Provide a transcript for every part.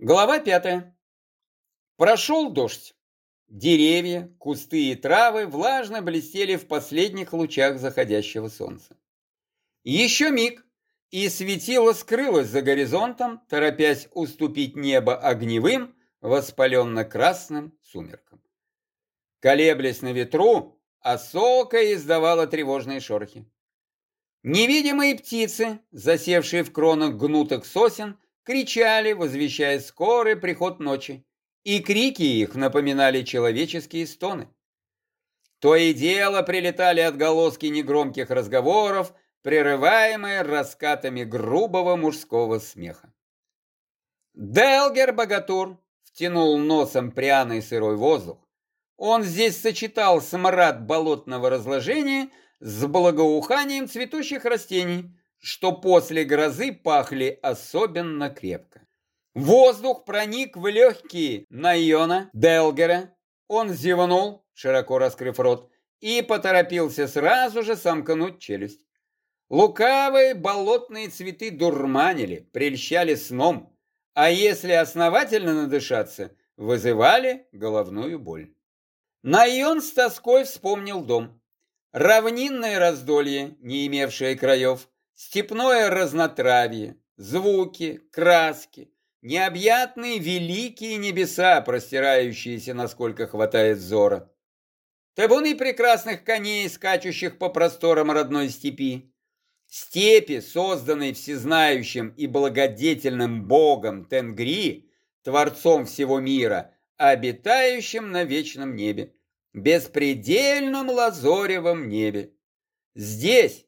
Глава пятая. Прошел дождь. Деревья, кусты и травы влажно блестели в последних лучах заходящего солнца. Еще миг, и светило скрылось за горизонтом, торопясь уступить небо огневым, воспаленно-красным сумеркам. Колеблясь на ветру, осока издавала тревожные шорохи. Невидимые птицы, засевшие в кронах гнутых сосен, кричали, возвещая скорый приход ночи, и крики их напоминали человеческие стоны. То и дело прилетали отголоски негромких разговоров, прерываемые раскатами грубого мужского смеха. Делгер Богатур втянул носом пряный сырой воздух. Он здесь сочетал смрад болотного разложения с благоуханием цветущих растений, что после грозы пахли особенно крепко. Воздух проник в легкие Найона Делгера. Он зевнул, широко раскрыв рот, и поторопился сразу же сомкнуть челюсть. Лукавые болотные цветы дурманили, прельщали сном, а если основательно надышаться, вызывали головную боль. Найон с тоской вспомнил дом. Равнинное раздолье, не имевшее краев, Степное разнотравье, звуки, краски, необъятные великие небеса, простирающиеся, насколько хватает взора. Табуны прекрасных коней, скачущих по просторам родной степи. Степи, созданные всезнающим и благодетельным богом Тенгри, творцом всего мира, обитающим на вечном небе, беспредельном лазоревом небе. Здесь,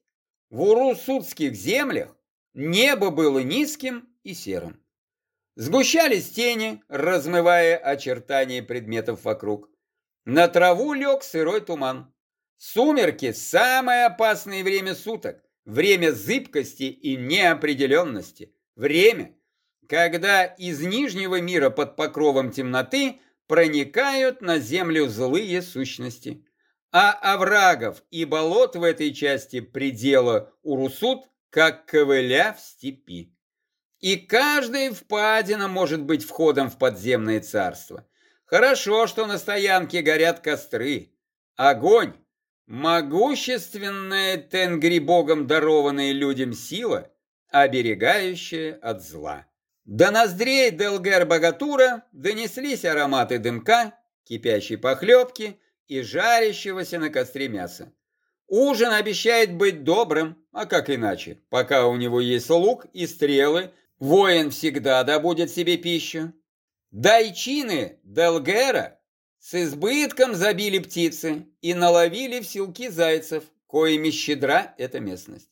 в урусутских землях небо было низким и серым. Сгущались тени, размывая очертания предметов вокруг. На траву лег сырой туман. Сумерки – самое опасное время суток, время зыбкости и неопределенности, время, когда из нижнего мира под покровом темноты проникают на землю злые сущности а оврагов и болот в этой части предела Урусут, как ковыля в степи. И каждая впадина может быть входом в подземное царство. Хорошо, что на стоянке горят костры. Огонь – могущественная тенгри богом дарованная людям сила, оберегающая от зла. До ноздрей Делгер Богатура донеслись ароматы дымка, кипящей похлебки – и жарящегося на костре мяса. Ужин обещает быть добрым, а как иначе? Пока у него есть лук и стрелы, воин всегда добудет себе пищу. Дайчины Делгера с избытком забили птицы и наловили в селки зайцев, коими щедра эта местность.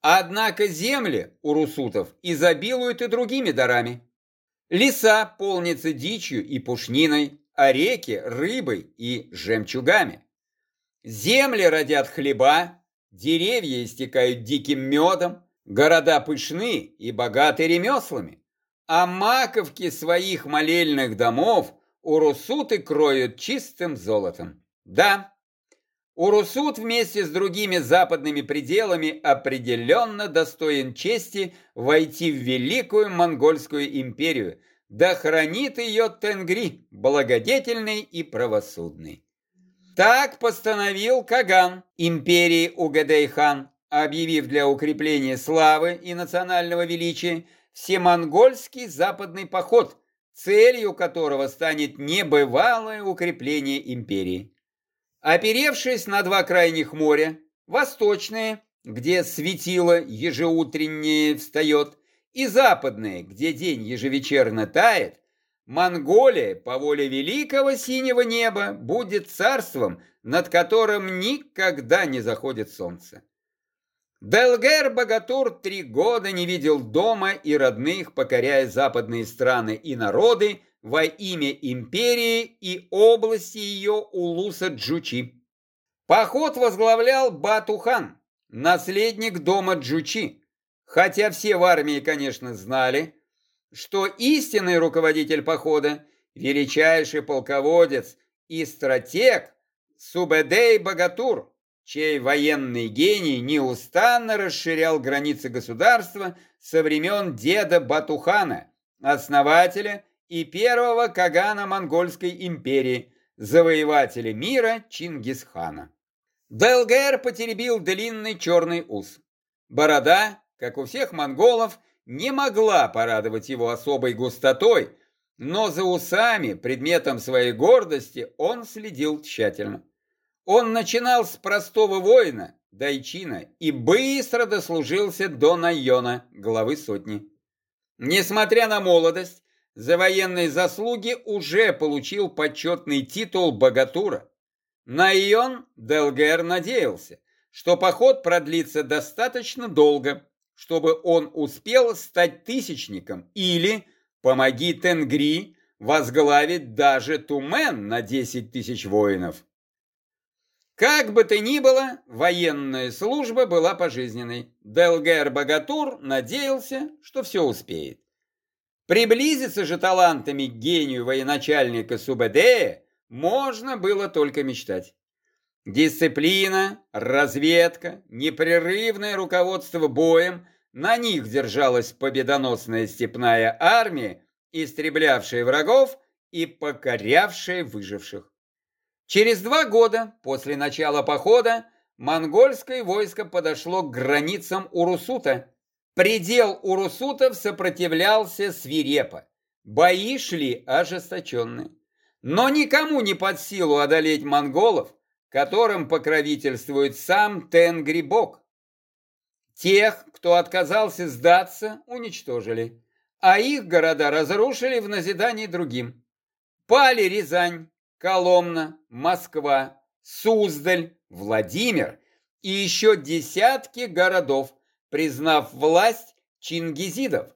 Однако земли у русутов изобилуют и другими дарами. Леса полнятся дичью и пушниной, а реки – рыбой и жемчугами. Земли родят хлеба, деревья истекают диким медом, города пышны и богаты ремеслами, а маковки своих молельных домов урусуты кроют чистым золотом. Да, Урусут вместе с другими западными пределами определенно достоин чести войти в Великую Монгольскую империю – да хранит ее Тенгри, благодетельный и правосудный. Так постановил Каган империи Угадейхан, объявив для укрепления славы и национального величия всемонгольский западный поход, целью которого станет небывалое укрепление империи. Оперевшись на два крайних моря, восточное, где светило ежеутреннее встает, и западные, где день ежевечерно тает, Монголия по воле великого синего неба будет царством, над которым никогда не заходит солнце. Делгер Богатур три года не видел дома и родных, покоряя западные страны и народы во имя империи и области ее Улуса Джучи. Поход возглавлял Батухан, наследник дома Джучи, Хотя все в армии, конечно, знали, что истинный руководитель похода, величайший полководец и стратег Субедей Богатур, чей военный гений неустанно расширял границы государства со времен деда Батухана, основателя и первого кагана Монгольской империи, завоевателя мира Чингисхана. Делгер потеребил длинный черный ус. Борода, как у всех монголов, не могла порадовать его особой густотой, но за усами, предметом своей гордости, он следил тщательно. Он начинал с простого воина, дайчина, и быстро дослужился до Найона, главы сотни. Несмотря на молодость, за военные заслуги уже получил почетный титул богатура. Найон Делгер надеялся, что поход продлится достаточно долго, чтобы он успел стать тысячником или, помоги Тенгри, возглавить даже Тумен на 10 тысяч воинов. Как бы то ни было, военная служба была пожизненной. Делгер Богатур надеялся, что все успеет. Приблизиться же талантами к гению военачальника Субэдея можно было только мечтать. Дисциплина, разведка, непрерывное руководство боем, на них держалась победоносная степная армия, истреблявшая врагов и покорявшая выживших. Через два года после начала похода монгольское войско подошло к границам Урусута. Предел урусутов сопротивлялся свирепо. Бои шли ожесточенные. Но никому не под силу одолеть монголов, которым покровительствует сам Тенгрибок. Тех, кто отказался сдаться, уничтожили, а их города разрушили в назидании другим. Пали Рязань, Коломна, Москва, Суздаль, Владимир и еще десятки городов, признав власть чингизидов.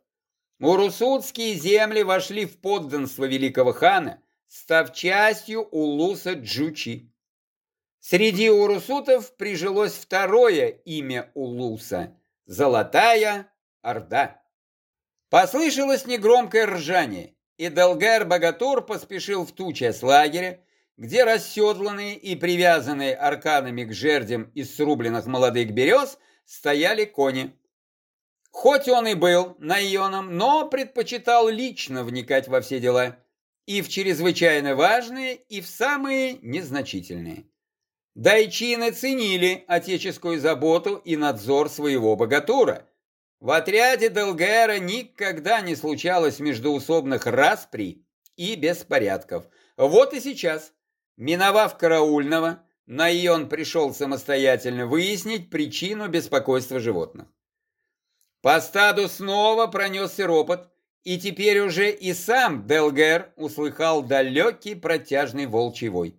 Урусутские земли вошли в подданство великого хана, став частью улуса Джучи. Среди урусутов прижилось второе имя улуса – Золотая Орда. Послышалось негромкое ржание, и Долгар Богатур поспешил в ту часть лагеря, где расседланные и привязанные арканами к жердям из срубленных молодых берез стояли кони. Хоть он и был наионом, но предпочитал лично вникать во все дела, и в чрезвычайно важные, и в самые незначительные. Дайчины ценили отеческую заботу и надзор своего богатура. В отряде Делгера никогда не случалось междуусобных распри и беспорядков. Вот и сейчас, миновав караульного, Найон пришел самостоятельно выяснить причину беспокойства животных. По стаду снова пронесся ропот, и теперь уже и сам Делгер услыхал далекий протяжный волчий вой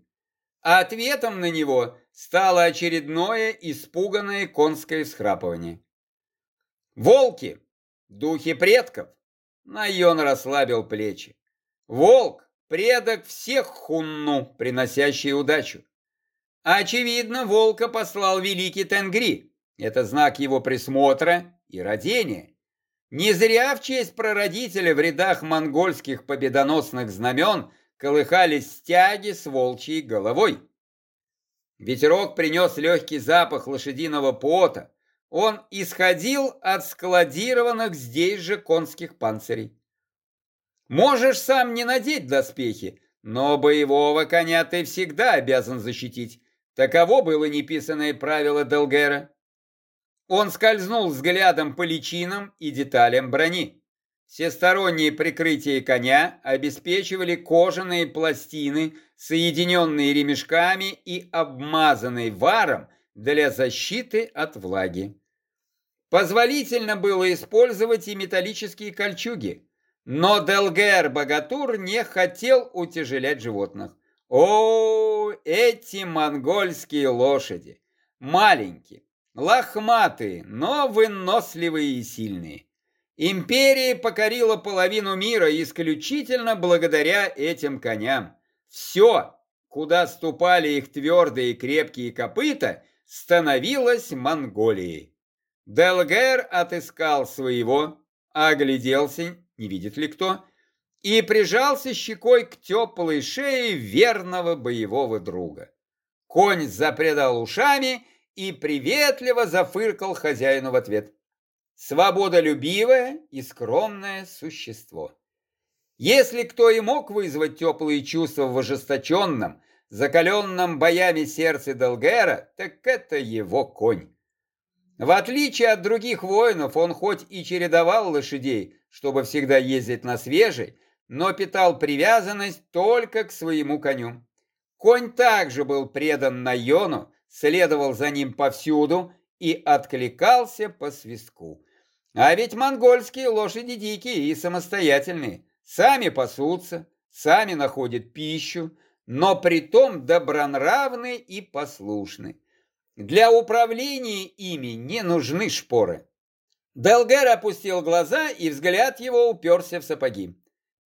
а ответом на него стало очередное испуганное конское схрапывание. Волки, духи предков, Найон расслабил плечи. Волк – предок всех хунну, приносящий удачу. Очевидно, волка послал великий Тенгри. Это знак его присмотра и родения. Не зря в честь прародителя в рядах монгольских победоносных знамен – колыхались стяги с волчьей головой. Ветерок принес легкий запах лошадиного пота. Он исходил от складированных здесь же конских панцирей. Можешь сам не надеть доспехи, но боевого коня ты всегда обязан защитить. Таково было неписанное правило Делгера. Он скользнул взглядом по личинам и деталям брони. Всестороннее прикрытие коня обеспечивали кожаные пластины, соединенные ремешками и обмазанные варом для защиты от влаги. Позволительно было использовать и металлические кольчуги, но Делгер Богатур не хотел утяжелять животных. О, эти монгольские лошади! Маленькие, лохматые, но выносливые и сильные. Империя покорила половину мира исключительно благодаря этим коням. Все, куда ступали их твердые крепкие копыта, становилось Монголией. Делгер отыскал своего, огляделся, не видит ли кто, и прижался щекой к теплой шее верного боевого друга. Конь запредал ушами и приветливо зафыркал хозяину в ответ свободолюбивое и скромное существо. Если кто и мог вызвать теплые чувства в ожесточенном, закаленном боями сердце Делгера, так это его конь. В отличие от других воинов, он хоть и чередовал лошадей, чтобы всегда ездить на свежей, но питал привязанность только к своему коню. Конь также был предан Найону, следовал за ним повсюду и откликался по свистку. А ведь монгольские лошади дикие и самостоятельные, сами пасутся, сами находят пищу, но притом добронравны и послушны. Для управления ими не нужны шпоры. Делгер опустил глаза, и взгляд его уперся в сапоги.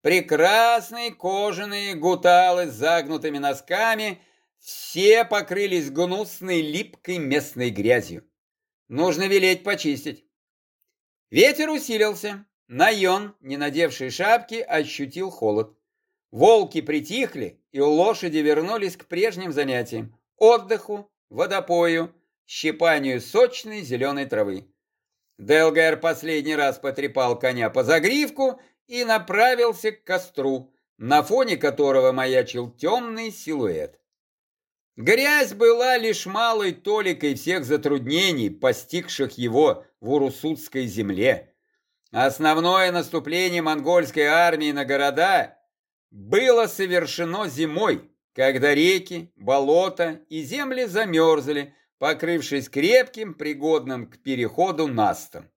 Прекрасные кожаные гуталы с загнутыми носками все покрылись гнусной липкой местной грязью. Нужно велеть почистить. Ветер усилился. Найон, не надевший шапки, ощутил холод. Волки притихли, и лошади вернулись к прежним занятиям – отдыху, водопою, щипанию сочной зеленой травы. Делгэр последний раз потрепал коня по загривку и направился к костру, на фоне которого маячил темный силуэт. Грязь была лишь малой толикой всех затруднений, постигших его в Урусутской земле. Основное наступление монгольской армии на города было совершено зимой, когда реки, болота и земли замерзли, покрывшись крепким, пригодным к переходу настом.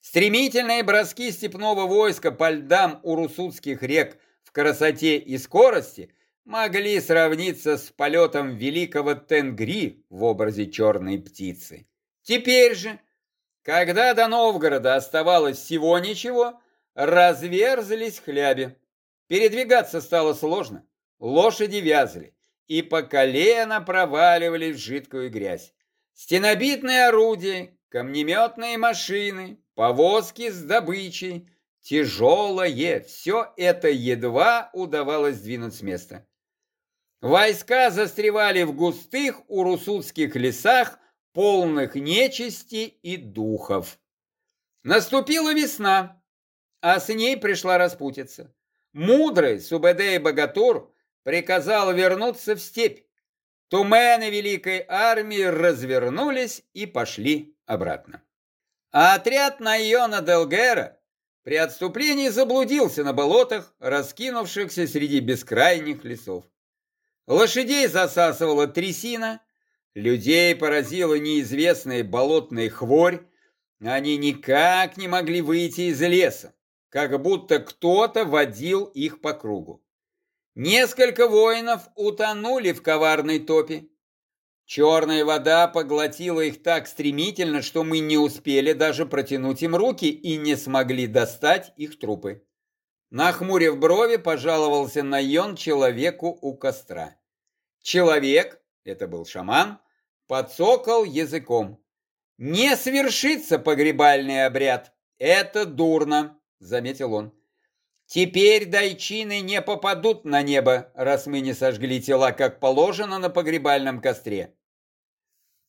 Стремительные броски степного войска по льдам урусутских рек в красоте и скорости могли сравниться с полетом великого Тенгри в образе черной птицы. Теперь же, когда до Новгорода оставалось всего ничего, разверзались хляби. Передвигаться стало сложно, лошади вязли и по колено проваливались в жидкую грязь. Стенобитные орудия, камнеметные машины, повозки с добычей, тяжелое, все это едва удавалось сдвинуть с места. Войска застревали в густых урусутских лесах, полных нечисти и духов. Наступила весна, а с ней пришла распутица. Мудрый Субэдэй Богатур приказал вернуться в степь. Тумены Великой Армии развернулись и пошли обратно. А отряд Найона Делгера при отступлении заблудился на болотах, раскинувшихся среди бескрайних лесов. Лошадей засасывала трясина, людей поразила неизвестная болотная хворь, они никак не могли выйти из леса, как будто кто-то водил их по кругу. Несколько воинов утонули в коварной топе. Черная вода поглотила их так стремительно, что мы не успели даже протянуть им руки и не смогли достать их трупы. Нахмурив брови, пожаловался Найон человеку у костра. Человек, это был шаман, подсокал языком. «Не свершится погребальный обряд, это дурно», — заметил он. Теперь дайчины не попадут на небо, раз мы не сожгли тела, как положено на погребальном костре.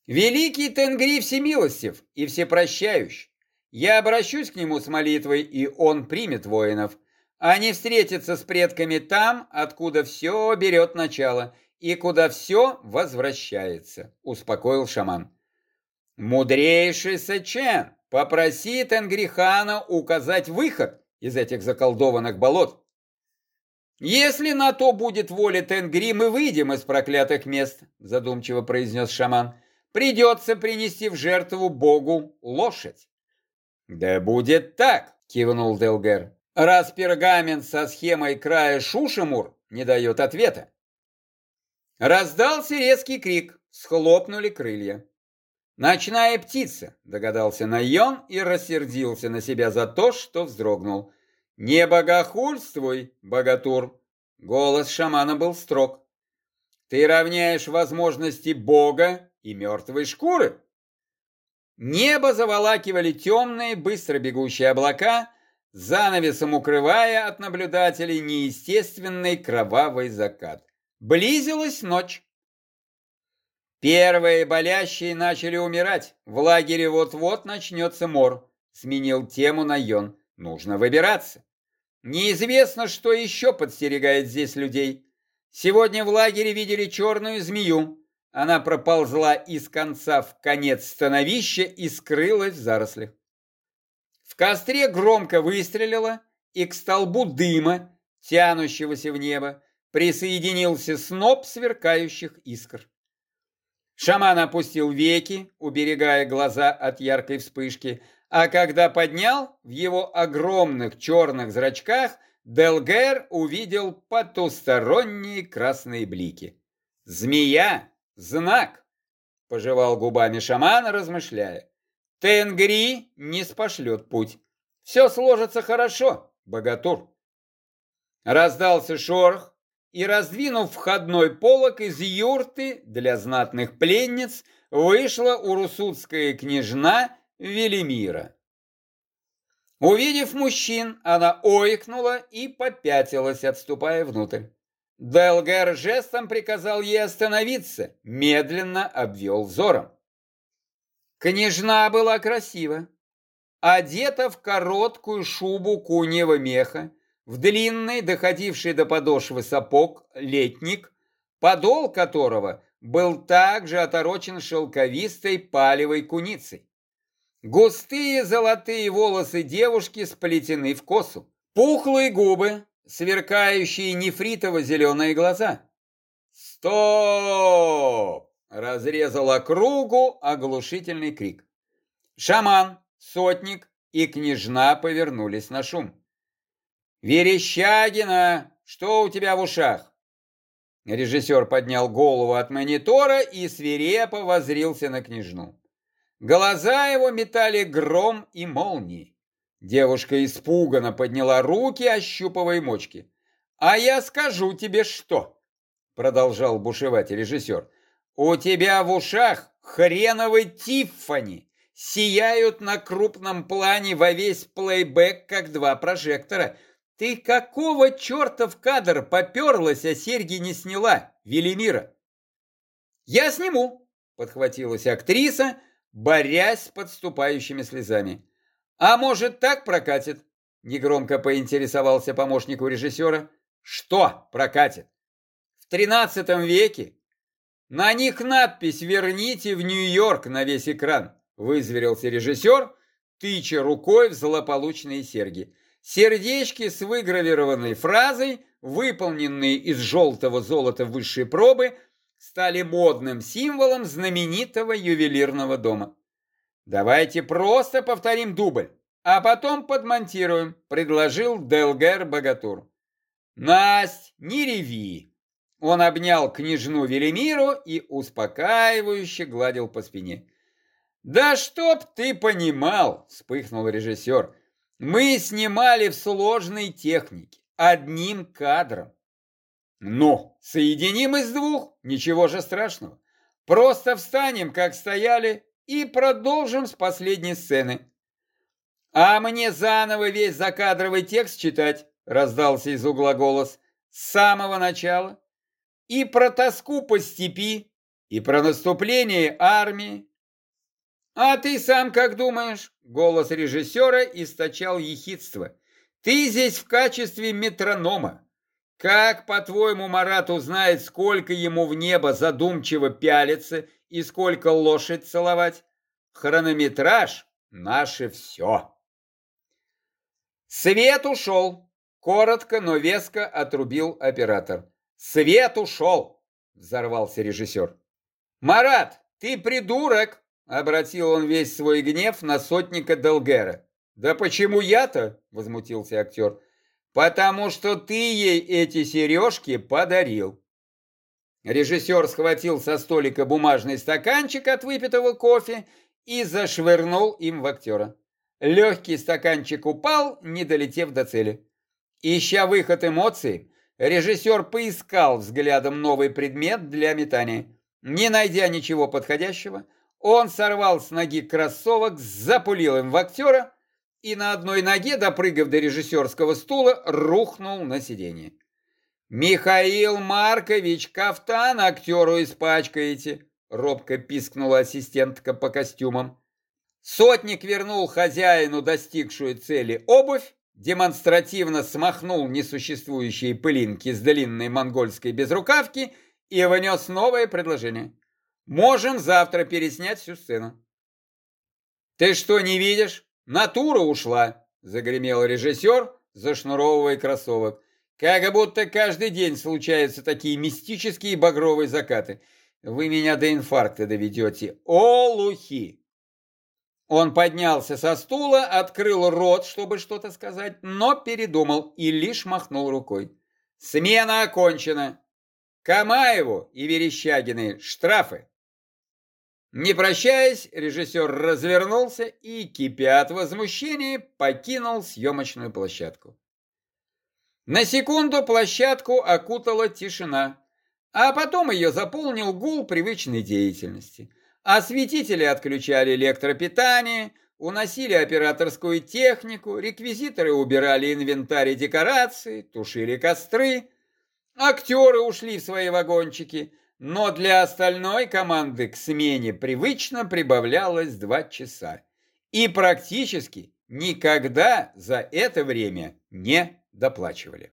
Великий Тенгри всемилостив и всепрощающий. Я обращусь к нему с молитвой, и он примет воинов. Они встретятся с предками там, откуда все берет начало, и куда все возвращается, успокоил шаман. Мудрейший Сечен, попроси Тенгрихана указать выход, из этих заколдованных болот. «Если на то будет воля Тенгри, мы выйдем из проклятых мест», задумчиво произнес шаман. «Придется принести в жертву Богу лошадь». «Да будет так», кивнул Делгер. «Раз пергамент со схемой края Шушемур не дает ответа». Раздался резкий крик, схлопнули крылья. «Ночная птица», — догадался Найон и рассердился на себя за то, что вздрогнул. «Не богохульствуй, богатур!» Голос шамана был строг. «Ты равняешь возможности Бога и мертвой шкуры?» Небо заволакивали темные, быстро бегущие облака, занавесом укрывая от наблюдателей неестественный кровавый закат. Близилась ночь. Первые болящие начали умирать. В лагере вот-вот начнется мор. Сменил тему Найон. Нужно выбираться. Неизвестно, что еще подстерегает здесь людей. Сегодня в лагере видели черную змею. Она проползла из конца в конец становища и скрылась в зарослях. Костре громко выстрелила, и к столбу дыма, тянущегося в небо, присоединился сноп сверкающих искр. Шаман опустил веки, уберегая глаза от яркой вспышки, а когда поднял, в его огромных черных зрачках Делгер увидел потусторонние красные блики. «Змея! Знак!» — пожевал губами шаман, размышляя. «Тенгри не спошлет путь. Все сложится хорошо, богатур». Раздался шорох, и, раздвинув входной полог из юрты для знатных пленниц, вышла урусутская княжна Велимира. Увидев мужчин, она ойкнула и попятилась, отступая внутрь. Делгер жестом приказал ей остановиться, медленно обвел взором. Княжна была красива, одета в короткую шубу куньего меха, в длинный, доходивший до подошвы сапог, летник, подол которого был также оторочен шелковистой палевой куницей. Густые золотые волосы девушки сплетены в косу, пухлые губы, сверкающие нефритово-зеленые глаза. «Стоп!» — разрезал округу оглушительный крик. Шаман, сотник и княжна повернулись на шум. «Верещагина, что у тебя в ушах?» Режиссер поднял голову от монитора и свирепо возрился на княжну. Глаза его метали гром и молнии. Девушка испуганно подняла руки, ощупывая мочки. «А я скажу тебе что!» Продолжал бушевать режиссер. «У тебя в ушах хреновый Тиффани! Сияют на крупном плане во весь плейбэк, как два прожектора!» «Ты какого черта в кадр поперлась, а серьги не сняла, Велимира?» «Я сниму», — подхватилась актриса, борясь с подступающими слезами. «А может, так прокатит?» — негромко поинтересовался помощник у режиссера. «Что прокатит?» «В тринадцатом веке на них надпись «Верните в Нью-Йорк» на весь экран», — вызверился режиссер, тыча рукой в злополучные серьги. Сердечки с выгравированной фразой, выполненные из желтого золота высшей пробы, стали модным символом знаменитого ювелирного дома. «Давайте просто повторим дубль, а потом подмонтируем», — предложил Делгер Богатур. «Насть, не реви!» Он обнял княжну Велимиру и успокаивающе гладил по спине. «Да чтоб ты понимал!» — вспыхнул режиссер. Мы снимали в сложной технике, одним кадром. Ну, соединим из двух, ничего же страшного. Просто встанем, как стояли, и продолжим с последней сцены. А мне заново весь закадровый текст читать, раздался из угла голос, с самого начала. И про тоску по степи, и про наступление армии, «А ты сам как думаешь?» Голос режиссера источал ехидство. «Ты здесь в качестве метронома. Как, по-твоему, Марат узнает, сколько ему в небо задумчиво пялиться и сколько лошадь целовать? Хронометраж — наше все!» Свет ушел. Коротко, но веско отрубил оператор. «Свет ушел!» — взорвался режиссер. «Марат, ты придурок!» Обратил он весь свой гнев на сотника Делгера. «Да почему я-то?» – возмутился актер. «Потому что ты ей эти сережки подарил». Режиссер схватил со столика бумажный стаканчик от выпитого кофе и зашвырнул им в актера. Легкий стаканчик упал, не долетев до цели. Ища выход эмоций, режиссер поискал взглядом новый предмет для метания. Не найдя ничего подходящего, он сорвал с ноги кроссовок, запулил им в актера и на одной ноге, допрыгав до режиссерского стула, рухнул на сиденье. «Михаил Маркович, кафтан актеру испачкаете!» — робко пискнула ассистентка по костюмам. Сотник вернул хозяину достигшую цели обувь, демонстративно смахнул несуществующие пылинки с длинной монгольской безрукавки и внес новое предложение. Можем завтра переснять всю сцену. Ты что, не видишь? Натура ушла, загремел режиссер, зашнуровывая кроссовок. Как будто каждый день случаются такие мистические багровые закаты. Вы меня до инфаркта доведете. Олухи! Он поднялся со стула, открыл рот, чтобы что-то сказать, но передумал и лишь махнул рукой. Смена окончена. Камаеву и Верещагины штрафы. Не прощаясь, режиссер развернулся и, кипя от возмущения, покинул съемочную площадку. На секунду площадку окутала тишина, а потом ее заполнил гул привычной деятельности. Осветители отключали электропитание, уносили операторскую технику, реквизиторы убирали инвентарь и декорации, тушили костры, актеры ушли в свои вагончики, но для остальной команды к смене привычно прибавлялось два часа. И практически никогда за это время не доплачивали.